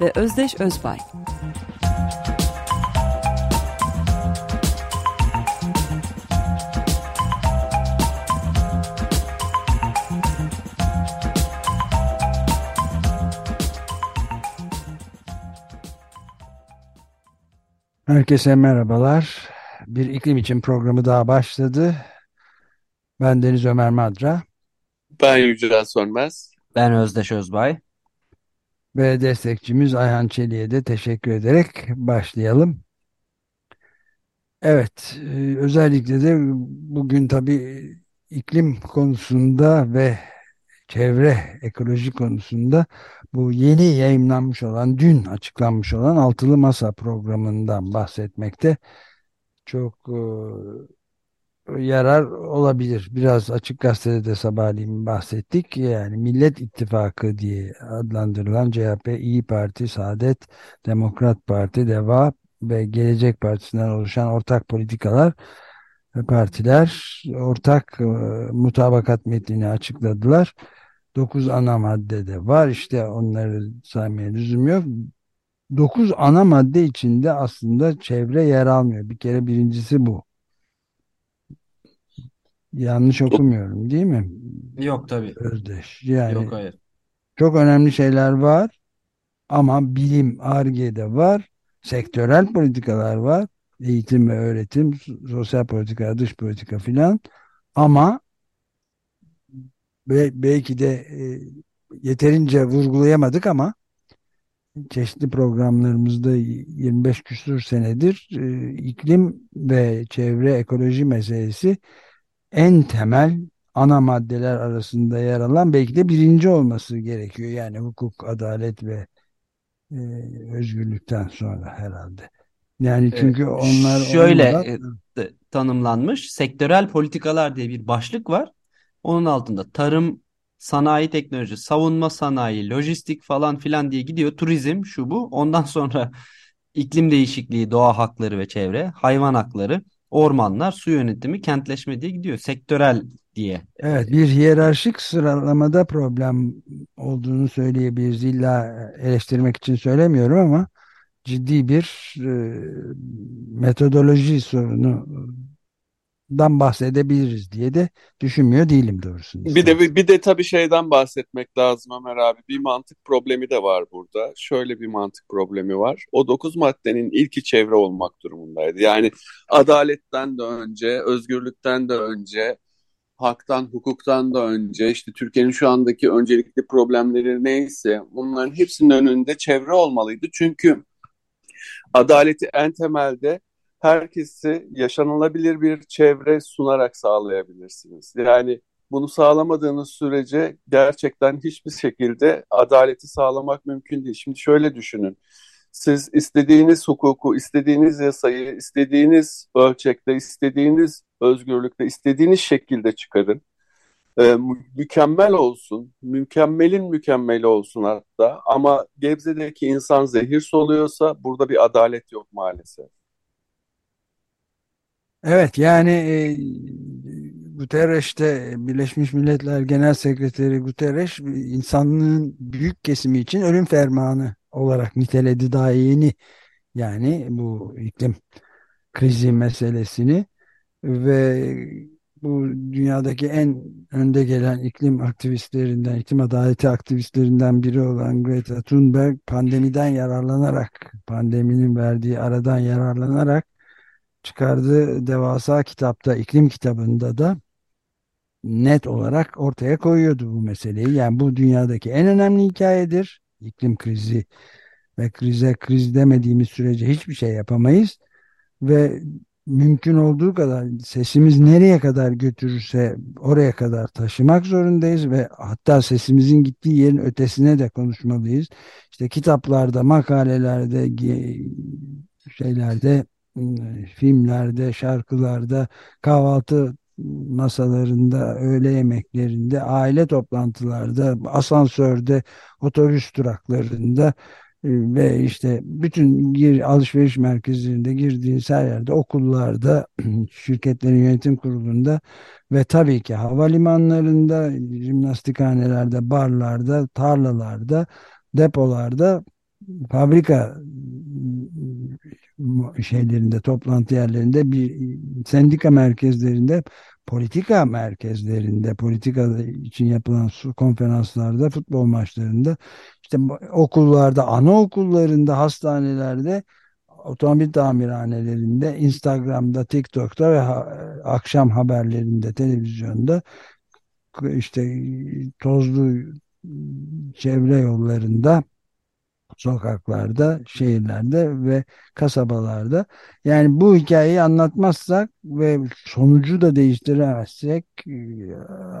ve Özdeş Özbay. Herkese merhabalar. Bir iklim için programı daha başladı. Ben Deniz Ömer Madra. Ben Yücel Sönmez. Ben Özdeş Özbay. Ve destekçimiz Ayhan Çelik'e de teşekkür ederek başlayalım. Evet, e, özellikle de bugün tabii iklim konusunda ve çevre ekoloji konusunda bu yeni yayınlanmış olan, dün açıklanmış olan Altılı Masa programından bahsetmekte çok e, yarar olabilir. Biraz Açık Gazete'de de sabahleyin bahsettik. Yani Millet İttifakı diye adlandırılan CHP, İyi Parti, Saadet, Demokrat Parti, DEVA ve Gelecek Partisi'nden oluşan ortak politikalar ve partiler ortak e, mutabakat metnini açıkladılar. 9 ana madde de var. İşte onları saymaya lüzum yok. 9 ana madde içinde aslında çevre yer almıyor. Bir kere birincisi bu. Yanlış okumuyorum değil mi? Yok tabii. Özdeş. Yani Yok hayır. çok önemli şeyler var ama bilim, Ar-Ge'de var. Sektörel politikalar var. Eğitim ve öğretim, sosyal politika, dış politika filan. Ama Be- belki de e, yeterince vurgulayamadık ama çeşitli programlarımızda 25 küsur senedir e, iklim ve çevre ekoloji meselesi en temel ana maddeler arasında yer alan belki de birinci olması gerekiyor. Yani hukuk, adalet ve e, özgürlükten sonra herhalde. Yani çünkü onlar Şöyle olmadan e, tanımlanmış sektörel politikalar diye bir başlık var. Onun altında tarım, sanayi teknoloji, savunma sanayi, lojistik falan filan diye gidiyor. Turizm şu bu. Ondan sonra iklim değişikliği, doğa hakları ve çevre, hayvan hakları, ormanlar, su yönetimi, kentleşme diye gidiyor. Sektörel diye. Evet, bir hiyerarşik sıralamada problem olduğunu söyleyebiliriz. İlla eleştirmek için söylemiyorum ama ciddi bir e, metodoloji sorunundan bahsedebiliriz diye de düşünmüyor değilim doğrusunu Bir de bir de tabii şeyden bahsetmek lazım Ömer abi. Bir mantık problemi de var burada. Şöyle bir mantık problemi var. O dokuz maddenin ilki çevre olmak durumundaydı. Yani adaletten de önce, özgürlükten de önce, haktan, hukuktan da önce, işte Türkiye'nin şu andaki öncelikli problemleri neyse, bunların hepsinin önünde çevre olmalıydı. Çünkü adaleti en temelde herkesi yaşanılabilir bir çevre sunarak sağlayabilirsiniz. Yani bunu sağlamadığınız sürece gerçekten hiçbir şekilde adaleti sağlamak mümkün değil. Şimdi şöyle düşünün. Siz istediğiniz hukuku, istediğiniz yasayı, istediğiniz ölçekte, istediğiniz özgürlükte, istediğiniz şekilde çıkarın. Ee, mü- mükemmel olsun, mükemmelin mükemmeli olsun hatta. Ama Gebze'deki insan zehir soluyorsa burada bir adalet yok maalesef. Evet yani e, Guterres de Birleşmiş Milletler Genel Sekreteri Guterres insanlığın büyük kesimi için ölüm fermanı olarak niteledi daha yeni yani bu iklim krizi meselesini. Ve bu dünyadaki en önde gelen iklim aktivistlerinden, iklim adaleti aktivistlerinden biri olan Greta Thunberg pandemiden yararlanarak, pandeminin verdiği aradan yararlanarak çıkardığı devasa kitapta, iklim kitabında da net olarak ortaya koyuyordu bu meseleyi. Yani bu dünyadaki en önemli hikayedir. İklim krizi ve krize kriz demediğimiz sürece hiçbir şey yapamayız. Ve mümkün olduğu kadar sesimiz nereye kadar götürürse oraya kadar taşımak zorundayız ve hatta sesimizin gittiği yerin ötesine de konuşmalıyız. İşte kitaplarda, makalelerde, şeylerde, filmlerde, şarkılarda, kahvaltı masalarında, öğle yemeklerinde, aile toplantılarda, asansörde, otobüs duraklarında e, ve işte bütün gir, alışveriş merkezlerinde girdiğiniz her yerde okullarda şirketlerin yönetim kurulunda ve tabii ki havalimanlarında jimnastikhanelerde barlarda tarlalarda depolarda fabrika şeylerinde toplantı yerlerinde bir sendika merkezlerinde politika merkezlerinde politika için yapılan konferanslarda futbol maçlarında işte okullarda, anaokullarında, hastanelerde, otomobil tamirhanelerinde, Instagram'da, TikTok'ta ve ha akşam haberlerinde, televizyonda işte tozlu çevre yollarında sokaklarda, şehirlerde ve kasabalarda. Yani bu hikayeyi anlatmazsak ve sonucu da değiştiremezsek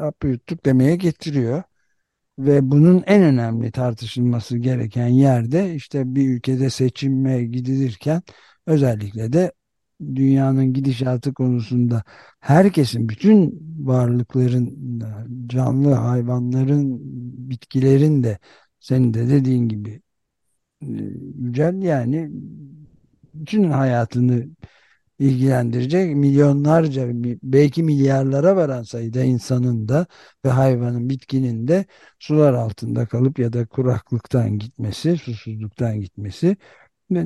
hap yuttuk demeye getiriyor. Ve bunun en önemli tartışılması gereken yerde işte bir ülkede seçime gidilirken özellikle de dünyanın gidişatı konusunda herkesin, bütün varlıkların, canlı hayvanların, bitkilerin de senin de dediğin gibi e, Yücel yani bütün hayatını ilgilendirecek milyonlarca belki milyarlara varan sayıda insanın da ve hayvanın bitkinin de sular altında kalıp ya da kuraklıktan gitmesi, susuzluktan gitmesi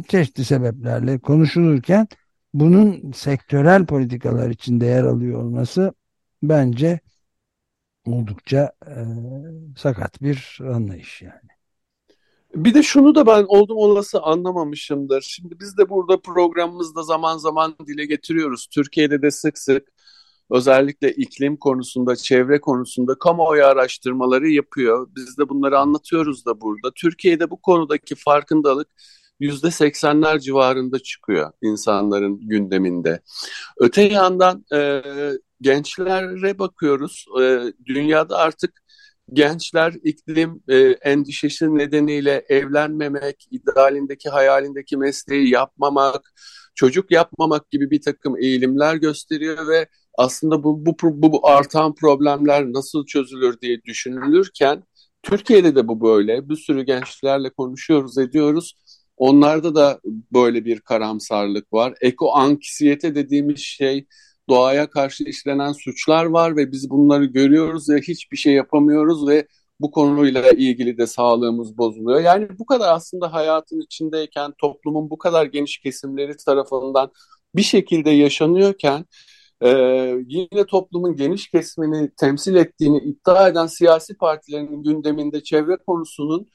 çeşitli sebeplerle konuşulurken bunun sektörel politikalar içinde yer alıyor olması bence oldukça e, sakat bir anlayış yani. Bir de şunu da ben oldum olası anlamamışımdır. Şimdi biz de burada programımızda zaman zaman dile getiriyoruz. Türkiye'de de sık sık özellikle iklim konusunda, çevre konusunda kamuoyu araştırmaları yapıyor. Biz de bunları anlatıyoruz da burada. Türkiye'de bu konudaki farkındalık yüzde seksenler civarında çıkıyor insanların gündeminde. Öte yandan e, gençlere bakıyoruz. E, dünyada artık gençler iklim e, endişesi nedeniyle evlenmemek, idealindeki, hayalindeki mesleği yapmamak, çocuk yapmamak gibi bir takım eğilimler gösteriyor ve aslında bu, bu, bu, bu artan problemler nasıl çözülür diye düşünülürken Türkiye'de de bu böyle. Bir sürü gençlerle konuşuyoruz, ediyoruz. Onlarda da böyle bir karamsarlık var. Eko anksiyete dediğimiz şey doğaya karşı işlenen suçlar var ve biz bunları görüyoruz ve hiçbir şey yapamıyoruz ve bu konuyla ilgili de sağlığımız bozuluyor. Yani bu kadar aslında hayatın içindeyken toplumun bu kadar geniş kesimleri tarafından bir şekilde yaşanıyorken e, yine toplumun geniş kesimini temsil ettiğini iddia eden siyasi partilerin gündeminde çevre konusunun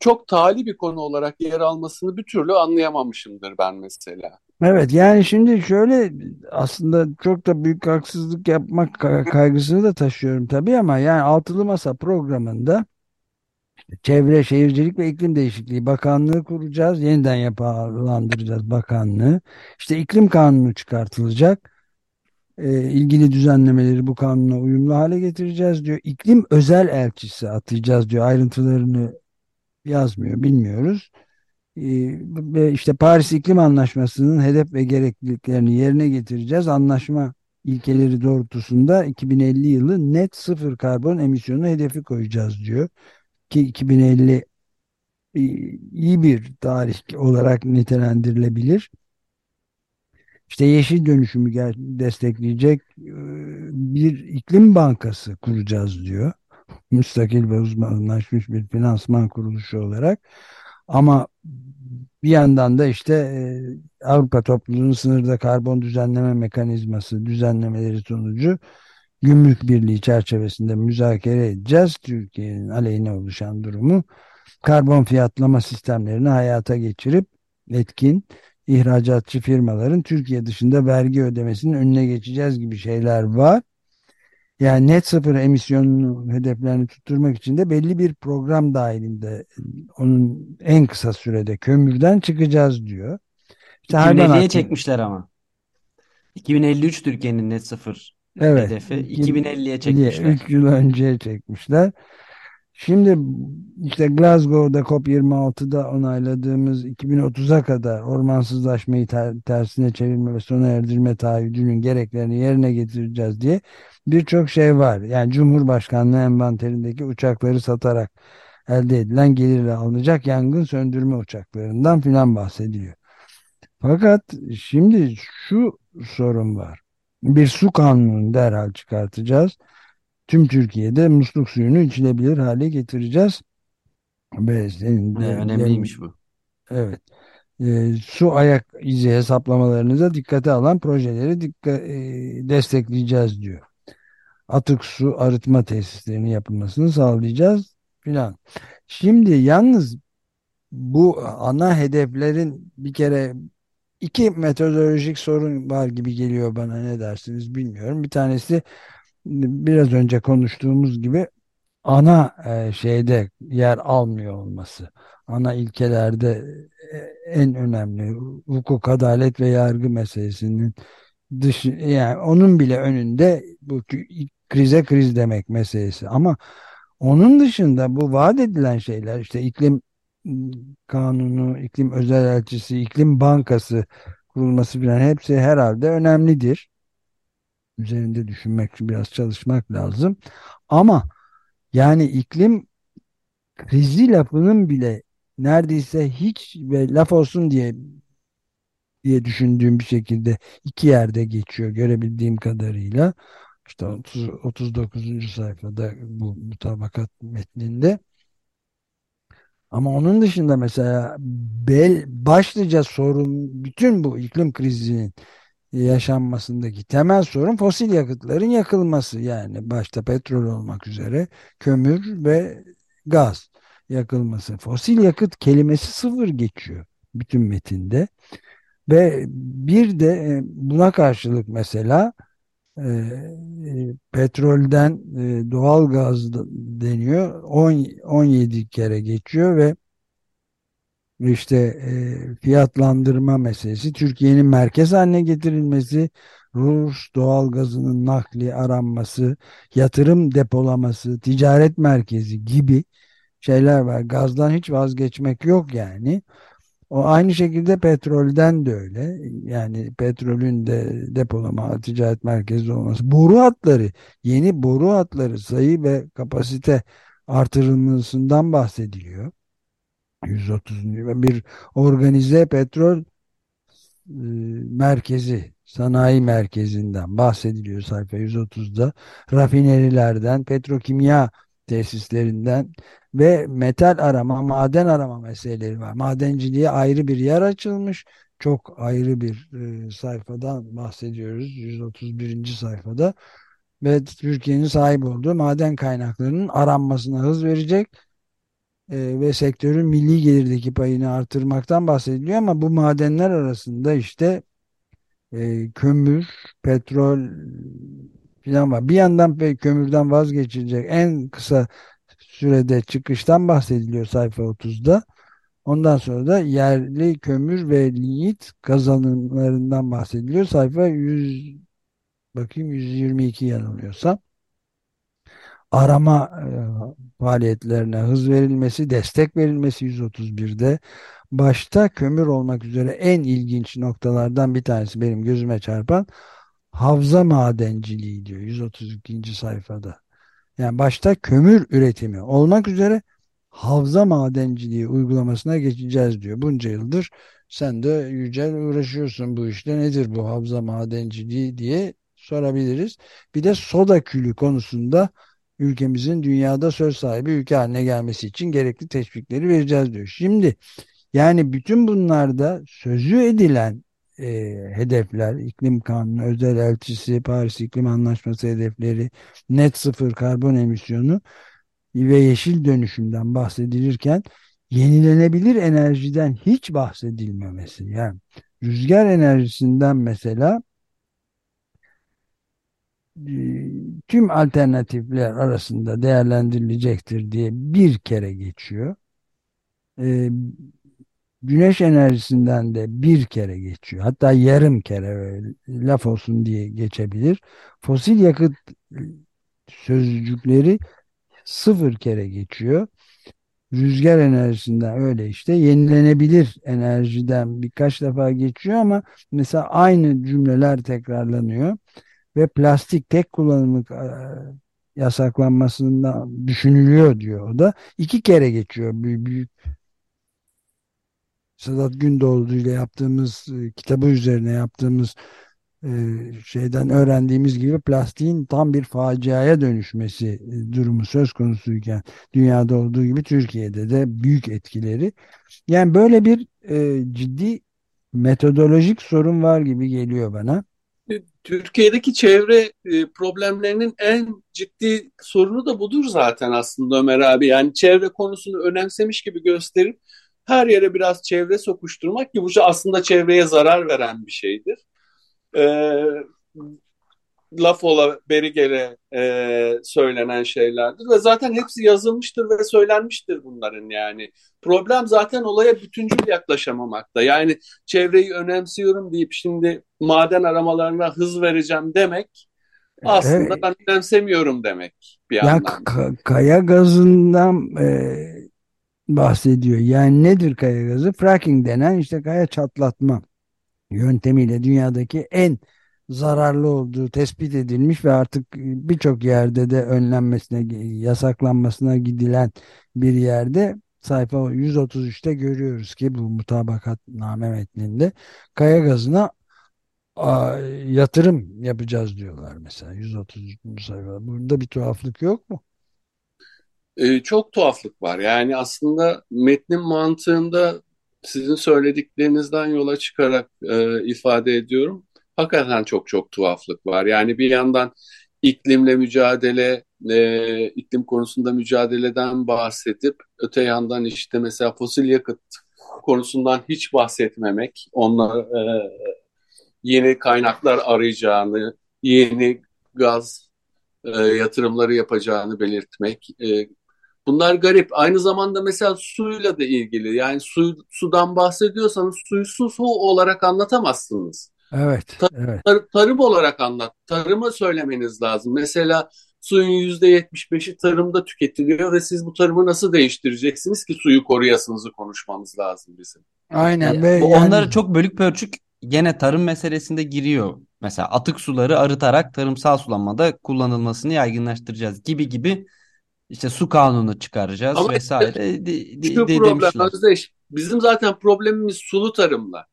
çok tali bir konu olarak yer almasını bir türlü anlayamamışımdır ben mesela. Evet yani şimdi şöyle aslında çok da büyük haksızlık yapmak kaygısını da taşıyorum tabii ama yani Altılı Masa programında Çevre, Şehircilik ve İklim Değişikliği Bakanlığı kuracağız. Yeniden yapılandıracağız bakanlığı. İşte iklim kanunu çıkartılacak. E, ilgili düzenlemeleri bu kanuna uyumlu hale getireceğiz diyor. İklim özel elçisi atayacağız diyor. Ayrıntılarını yazmıyor, bilmiyoruz. Ee, ve işte Paris İklim Anlaşması'nın hedef ve gerekliliklerini yerine getireceğiz. Anlaşma ilkeleri doğrultusunda 2050 yılı net sıfır karbon emisyonu hedefi koyacağız diyor. Ki 2050 iyi bir tarih olarak nitelendirilebilir. İşte yeşil dönüşümü destekleyecek e, bir iklim bankası kuracağız diyor. Müstakil ve uzmanlaşmış bir finansman kuruluşu olarak. Ama bir yandan da işte e, Avrupa topluluğunun sınırda karbon düzenleme mekanizması düzenlemeleri sonucu gümrük birliği çerçevesinde müzakere edeceğiz. Türkiye'nin aleyhine oluşan durumu karbon fiyatlama sistemlerini hayata geçirip etkin ihracatçı firmaların Türkiye dışında vergi ödemesinin önüne geçeceğiz gibi şeyler var. Yani net sıfır emisyonunu hedeflerini tutturmak için de belli bir program dahilinde onun en kısa sürede kömürden çıkacağız diyor. İşte 2050'ye çekmişler ama. 2053 Türkiye'nin net sıfır Evet. hedefi. iki- 2050'ye çekmişler. 3 yıl önceye çekmişler. Şimdi işte Glasgow'da COP26'da onayladığımız 2030'a kadar ormansızlaşmayı ter- tersine çevirme ve sona erdirme taahhüdünün gereklerini yerine getireceğiz diye birçok şey var. Yani Cumhurbaşkanlığı envanterindeki uçakları satarak elde edilen gelirle alınacak yangın söndürme uçaklarından filan bahsediyor. Fakat şimdi şu sorun var. Bir su kanunu derhal çıkartacağız. Tüm Türkiye'de musluk suyunu içilebilir hale getireceğiz. Ve senin de önemliymiş bu. Evet. Ee, su ayak izi hesaplamalarınıza dikkate alan projeleri dikkat, e, destekleyeceğiz diyor. Atık su arıtma tesislerinin yapılmasını sağlayacağız filan. Şimdi yalnız bu ana hedeflerin bir kere iki metodolojik sorun var gibi geliyor bana ne dersiniz bilmiyorum. Bir tanesi biraz önce konuştuğumuz gibi ana e, şeyde yer almıyor olması. Ana ilkelerde e, en önemli hukuk, adalet ve yargı meselesinin dışı yani onun bile önünde bu krize kriz demek meselesi. Ama onun dışında bu vaat edilen şeyler işte iklim kanunu, iklim özel elçisi, iklim bankası kurulması filan hepsi herhalde önemlidir. Üzerinde düşünmek, biraz çalışmak lazım. Ama yani iklim krizi lafının bile neredeyse hiç ve laf olsun diye diye düşündüğüm bir şekilde iki yerde geçiyor görebildiğim kadarıyla. İşte 30, 39. sayfada bu mutabakat metninde. Ama onun dışında mesela bel, başlıca sorun bütün bu iklim krizinin yaşanmasındaki temel sorun fosil yakıtların yakılması. Yani başta petrol olmak üzere kömür ve gaz yakılması. Fosil yakıt kelimesi sıfır geçiyor bütün metinde. Ve bir de e, buna karşılık mesela e, e, petrolden e, doğal gaz deniyor. 10, 17 kere geçiyor ve işte e, fiyatlandırma meselesi, Türkiye'nin merkez haline getirilmesi, Rus doğal gazının nakli aranması, yatırım depolaması, ticaret merkezi gibi şeyler var. Gazdan hiç vazgeçmek yok yani. O aynı şekilde petrolden de öyle. Yani petrolün de depolama, ticaret merkezi olması. Boru hatları, yeni boru hatları sayı ve kapasite artırılmasından bahsediliyor. 130. ve bir organize petrol e, merkezi, sanayi merkezinden bahsediliyor sayfa 130'da. Rafinerilerden, petrokimya tesislerinden ve metal arama, maden arama meseleleri var. Madenciliğe ayrı bir yer açılmış. Çok ayrı bir e, sayfadan bahsediyoruz. 131. sayfada. Ve Türkiye'nin sahip olduğu maden kaynaklarının aranmasına hız verecek e, ve sektörün milli gelirdeki payını artırmaktan bahsediliyor ama bu madenler arasında işte e, kömür, petrol filan var. Bir yandan kömürden vazgeçilecek en kısa sürede çıkıştan bahsediliyor sayfa 30'da. Ondan sonra da yerli kömür ve lignit kazanımlarından bahsediliyor. Sayfa 100 bakayım 122 yanılmıyorsam arama e, faaliyetlerine hız verilmesi, destek verilmesi 131'de başta kömür olmak üzere en ilginç noktalardan bir tanesi benim gözüme çarpan havza madenciliği diyor 132. sayfada. Yani başta kömür üretimi olmak üzere havza madenciliği uygulamasına geçeceğiz diyor. Bunca yıldır sen de Yücel uğraşıyorsun bu işte nedir bu havza madenciliği diye sorabiliriz. Bir de soda külü konusunda ülkemizin dünyada söz sahibi ülke haline gelmesi için gerekli teşvikleri vereceğiz diyor. Şimdi yani bütün bunlarda sözü edilen e, hedefler, iklim kanunu, özel elçisi, Paris İklim Anlaşması hedefleri, net sıfır karbon emisyonu ve yeşil dönüşümden bahsedilirken yenilenebilir enerjiden hiç bahsedilmemesi. Yani rüzgar enerjisinden mesela tüm alternatifler arasında değerlendirilecektir diye bir kere geçiyor. E, güneş enerjisinden de bir kere geçiyor. Hatta yarım kere laf olsun diye geçebilir. Fosil yakıt sözcükleri sıfır kere geçiyor. Rüzgar enerjisinden öyle işte yenilenebilir enerjiden birkaç defa geçiyor ama mesela aynı cümleler tekrarlanıyor ve plastik tek kullanımlık e, yasaklanmasından düşünülüyor diyor o da. iki kere geçiyor büyük, büyük Sedat Gündoğdu ile yaptığımız e, kitabı üzerine yaptığımız e, şeyden öğrendiğimiz gibi plastiğin tam bir faciaya dönüşmesi durumu söz konusuyken dünyada olduğu gibi Türkiye'de de büyük etkileri. Yani böyle bir ciddi metodolojik sorun var gibi geliyor bana. Türkiye'deki çevre problemlerinin en ciddi sorunu da budur zaten aslında Ömer abi. Yani çevre konusunu önemsemiş gibi gösterip her yere biraz çevre sokuşturmak ki bu aslında çevreye zarar veren bir şeydir. Ee, laf ola beri gele e, söylenen şeylerdir ve zaten hepsi yazılmıştır ve söylenmiştir bunların yani. Problem zaten olaya bütüncül yaklaşamamakta. Yani çevreyi önemsiyorum deyip şimdi maden aramalarına hız vereceğim demek aslında ben önemsemiyorum demek bir ya, anlamda. Kaya gazından e, bahsediyor. Yani nedir kaya gazı? Fracking denen işte kaya çatlatma yöntemiyle dünyadaki en zararlı olduğu tespit edilmiş ve artık birçok yerde de önlenmesine, yasaklanmasına gidilen bir yerde sayfa 133'te görüyoruz ki bu mutabakatname metninde kaya gazına a, yatırım yapacağız diyorlar mesela 133. sayfa. Burada bir tuhaflık yok mu? Ee, çok tuhaflık var. Yani aslında metnin mantığında sizin söylediklerinizden yola çıkarak e, ifade ediyorum. Hakikaten çok çok tuhaflık var. Yani bir yandan iklimle mücadele, e, iklim konusunda mücadeleden bahsedip öte yandan işte mesela fosil yakıt konusundan hiç bahsetmemek, onlar e, yeni kaynaklar arayacağını, yeni gaz e, yatırımları yapacağını belirtmek, e, Bunlar garip. Aynı zamanda mesela suyla da ilgili. Yani su, sudan bahsediyorsanız suyu su, su olarak anlatamazsınız. Evet, Tar evet. Tar tarım olarak anlat. Tarımı söylemeniz lazım. Mesela suyun yüzde yetmiş beşi tarımda tüketiliyor ve siz bu tarımı nasıl değiştireceksiniz ki suyu koruyasınızı konuşmamız lazım bizim. Aynen. Ve yani... Onları çok bölük pörçük gene tarım meselesinde giriyor. Mesela atık suları arıtarak tarımsal sulanmada kullanılmasını yaygınlaştıracağız gibi gibi işte su kanunu çıkaracağız Ama vesaire de, de, de, problem Özdeş, bizim zaten problemimiz sulu tarımla.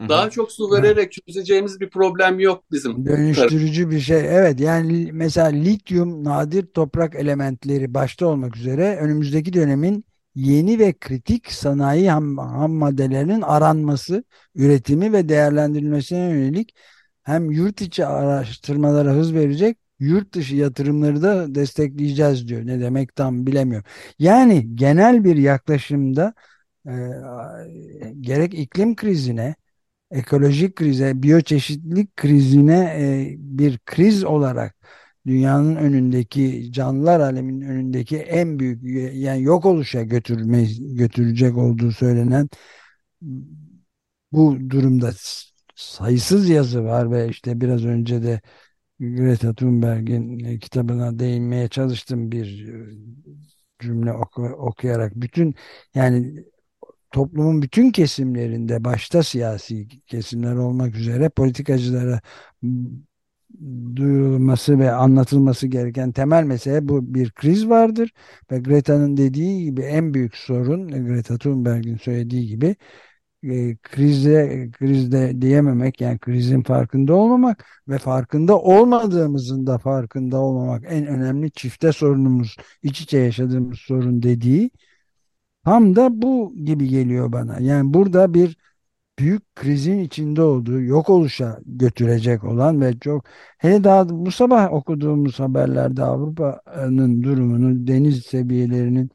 Daha çok su vererek çözeceğimiz bir problem yok bizim. Dönüştürücü bir şey. Evet yani mesela lityum nadir toprak elementleri başta olmak üzere önümüzdeki dönemin yeni ve kritik sanayi ham, ham maddelerinin aranması, üretimi ve değerlendirilmesine yönelik hem yurt içi araştırmalara hız verecek yurt dışı yatırımları da destekleyeceğiz diyor. Ne demek tam bilemiyorum. Yani genel bir yaklaşımda e, gerek iklim krizine, ekolojik krize, biyoçeşitlilik krizine e, bir kriz olarak dünyanın önündeki canlılar aleminin önündeki en büyük yani yok oluşa götürme, götürecek olduğu söylenen bu durumda sayısız yazı var ve işte biraz önce de Greta Thunberg'in e, kitabına değinmeye çalıştım bir e, cümle oku, okuyarak. Bütün yani toplumun bütün kesimlerinde başta siyasi kesimler olmak üzere politikacılara duyulması ve anlatılması gereken temel mesele bu. Bir kriz vardır ve Greta'nın dediği gibi en büyük sorun Greta Thunberg'in söylediği gibi e, krize krizde diyememek yani krizin farkında olmamak ve farkında olmadığımızın da farkında olmamak en önemli çifte sorunumuz iç içe yaşadığımız sorun dediği tam da bu gibi geliyor bana. Yani burada bir büyük krizin içinde olduğu yok oluşa götürecek olan ve çok hele daha bu sabah okuduğumuz haberlerde Avrupa'nın durumunu deniz seviyelerinin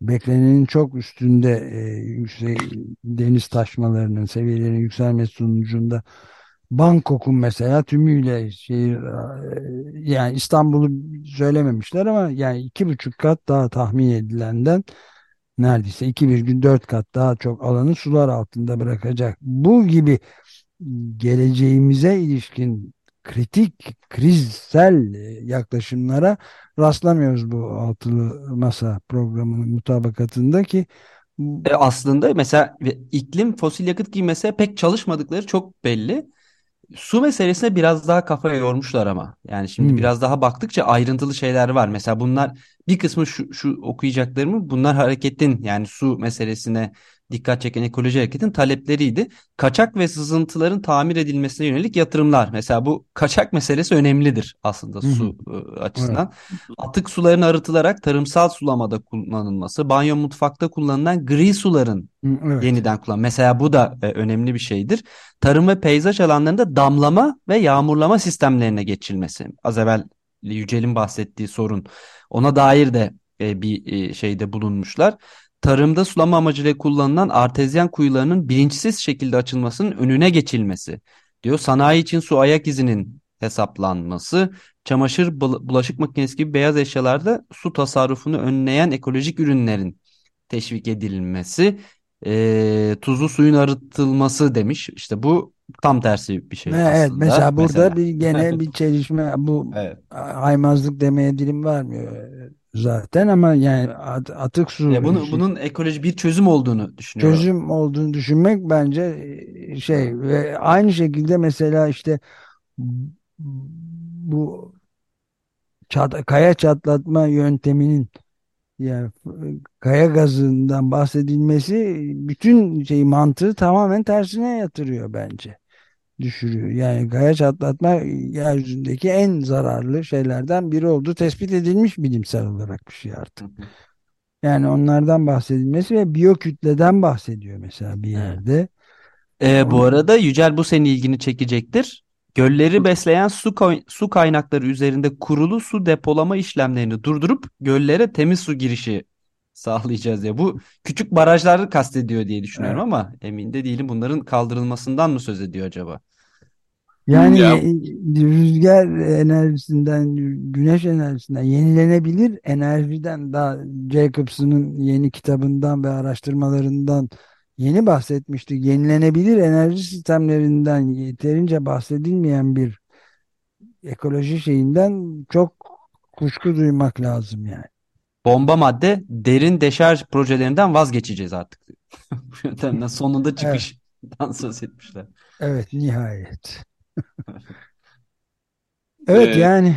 beklenenin çok üstünde e, yüksek, deniz taşmalarının seviyelerinin yükselmesi sonucunda Bangkok'un mesela tümüyle şehir e, yani İstanbul'u söylememişler ama yani iki buçuk kat daha tahmin edilenden neredeyse 2,4 kat daha çok alanı sular altında bırakacak. Bu gibi geleceğimize ilişkin kritik, krizsel yaklaşımlara rastlamıyoruz bu altılı masa programının mutabakatında ki E aslında mesela iklim fosil yakıt gibi mesela pek çalışmadıkları çok belli. Su meselesine biraz daha kafaya yormuşlar ama. Yani şimdi Hmm. biraz daha baktıkça ayrıntılı şeyler var. Mesela bunlar bir kısmı şu, şu okuyacaklarımı bunlar hareketin yani su meselesine dikkat çeken ekoloji hareketin talepleriydi. Kaçak ve sızıntıların tamir edilmesine yönelik yatırımlar. Mesela bu kaçak meselesi önemlidir aslında Hı hı. su e, açısından. Atık suların arıtılarak tarımsal sulamada kullanılması, banyo mutfakta kullanılan gri suların evet. yeniden kullan. Mesela bu da e, önemli bir şeydir. Tarım ve peyzaj alanlarında damlama ve yağmurlama sistemlerine geçilmesi. Az evvel Yücel'in bahsettiği sorun. Ona dair de e, bir e, şeyde bulunmuşlar. Tarımda sulama amacıyla kullanılan artezyen kuyularının bilinçsiz şekilde açılmasının önüne geçilmesi diyor. Sanayi için su ayak izinin hesaplanması, çamaşır, bul- bulaşık makinesi gibi beyaz eşyalarda su tasarrufunu önleyen ekolojik ürünlerin teşvik edilmesi, e, tuzlu suyun arıtılması demiş. İşte bu tam tersi bir şey Evet aslında. mesela burada Mesela. bir gene bir çelişme bu Evet. haymazlık demeye dilim varmıyor zaten ama yani at- atık su Ya bunu, bunun ekoloji bir çözüm olduğunu düşünüyorum. çözüm olduğunu düşünmek bence e, şey ve aynı şekilde mesela işte bu çat- kaya çatlatma yönteminin yani kaya gazından bahsedilmesi bütün şey mantığı tamamen tersine yatırıyor bence. Düşürüyor. Yani kaya çatlatma yeryüzündeki en zararlı şeylerden biri olduğu tespit edilmiş bilimsel olarak bir şey artık. Yani onlardan bahsedilmesi ve biyokütleden bahsediyor mesela bir Evet. yerde. Ee, bu arada Yücel bu senin ilgini çekecektir. Gölleri besleyen su, su kaynakları üzerinde kurulu su depolama işlemlerini durdurup göllere temiz su girişi sağlayacağız ya. Bu küçük barajları kastediyor diye düşünüyorum Evet. ama emin de değilim. Bunların kaldırılmasından mı söz ediyor acaba? Yani Ya- rüzgar enerjisinden, güneş enerjisinden, yenilenebilir enerjiden daha Jacobson'ın yeni kitabından ve araştırmalarından yeni bahsetmiştik. Yenilenebilir enerji sistemlerinden yeterince bahsedilmeyen bir ekoloji şeyinden çok kuşku duymak lazım yani. Bomba madde derin deşarj projelerinden vazgeçeceğiz artık. Bu yöntemden sonunda çıkıştan söz etmişler. Evet, nihayet. Evet Ee, yani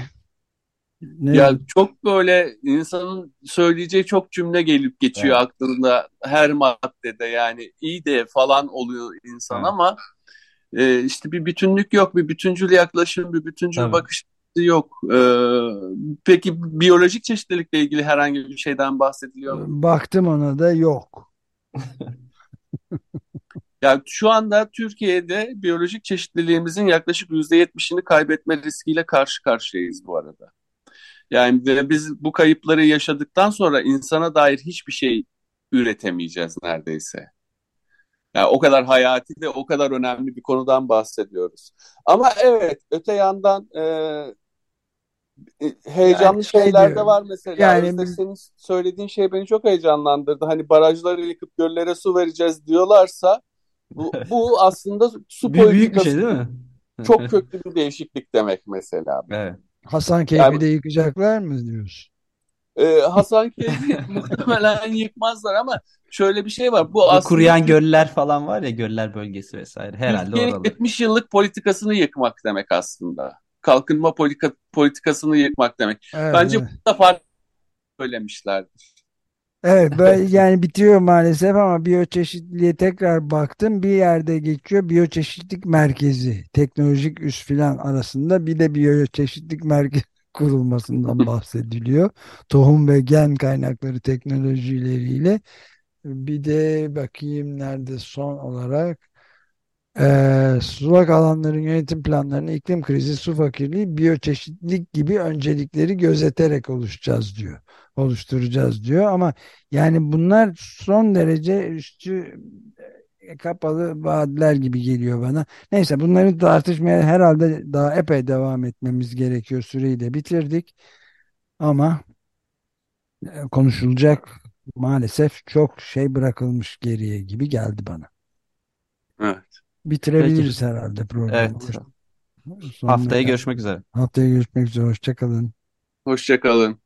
ne Ya çok böyle insanın söyleyeceği çok cümle gelip geçiyor Evet. aklında her maddede yani iyi de falan oluyor insan Evet. ama e, işte bir bütünlük yok, bir bütüncül yaklaşım, bir bütüncül Tabii. bakış yok. Ee, peki biyolojik çeşitlilikle ilgili herhangi bir şeyden bahsediliyor mu? baktım ona da yok. Yani şu anda Türkiye'de biyolojik çeşitliliğimizin yaklaşık %70'ini kaybetme riskiyle karşı karşıyayız bu arada. Yani ve biz bu kayıpları yaşadıktan sonra insana dair hiçbir şey üretemeyeceğiz neredeyse. Yani o kadar hayati ve o kadar önemli bir konudan bahsediyoruz. Ama evet öte yandan e, e, heyecanlı Yani şey şeyler de diyor, var mesela. yani biz- senin söylediğin şey beni çok heyecanlandırdı. Hani barajları yıkıp göllere su vereceğiz diyorlarsa bu, bu aslında su Büyük, büyük bir şey politikası değil mi? çok köklü bir değişiklik demek mesela. Evet. Hasan Keyfi Yani- de yıkacaklar mı diyorsun? Ee, Hasankeyf'i muhtemelen yıkmazlar ama şöyle bir şey var. Bu Bu aslında kuruyan göller falan var ya göller bölgesi vesaire. Herhalde Türkiye'nin oralı. 70 yıllık politikasını yıkmak demek aslında. Kalkınma politika, politikasını yıkmak demek. Evet, Bence evet. bu da farklı söylemişlerdir. Evet, böyle yani bitiyor maalesef ama biyoçeşitliliğe tekrar baktım. Bir yerde geçiyor biyoçeşitlik merkezi, teknolojik üs filan arasında bir de biyoçeşitlik merkezi kurulmasından bahsediliyor. Tohum ve gen kaynakları teknolojileriyle. Bir de bakayım nerede son olarak eee sulak alanların yönetim planlarını iklim krizi, su fakirliği, biyoçeşitlilik gibi öncelikleri gözeterek oluşacağız diyor. Oluşturacağız diyor ama yani bunlar son derece üstü e, kapalı vaatler gibi geliyor bana. Neyse bunları tartışmaya herhalde daha epey devam etmemiz gerekiyor. Süreyi de bitirdik ama e, konuşulacak maalesef çok şey bırakılmış geriye gibi geldi bana. Evet. Bitirebiliriz herhalde programı. Evet. Sonuna Haftaya kadar- görüşmek üzere. Haftaya görüşmek üzere. Hoşçakalın. Hoşçakalın.